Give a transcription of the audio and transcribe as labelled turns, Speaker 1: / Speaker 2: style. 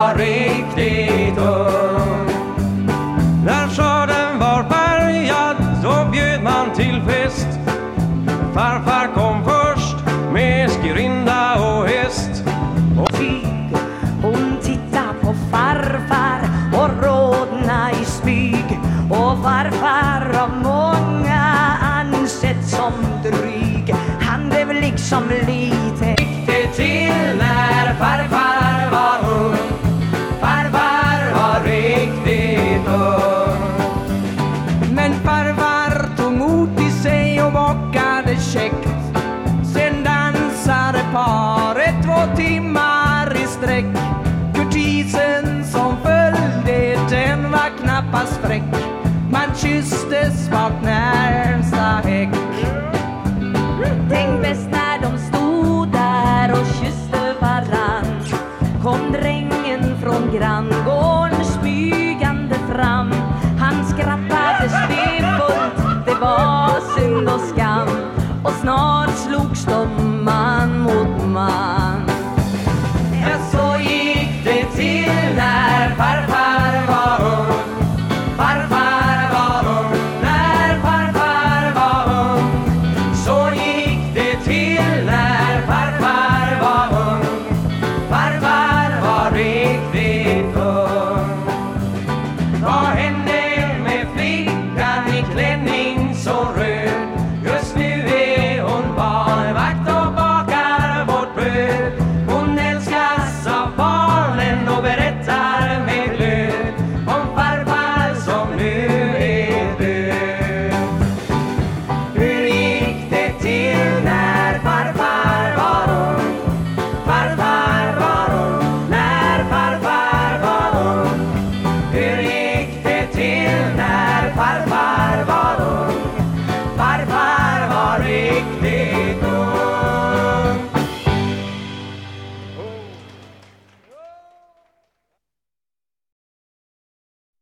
Speaker 1: riktigt ung. När skörden var bärgad då bjöd man till fest. Farfar kom först med skrinda och häst. Och
Speaker 2: Tyg hon tittar på farfar och rodna i smyg och farfar
Speaker 3: knappast fräck. Man kysste svagt närmsta häck.
Speaker 1: Tänk bäst när de stod där och kysste varann. Kom drängen från granngården smygande fram. Han skrattade spefullt, det var synd och skam. Och snart slogs de man mot man.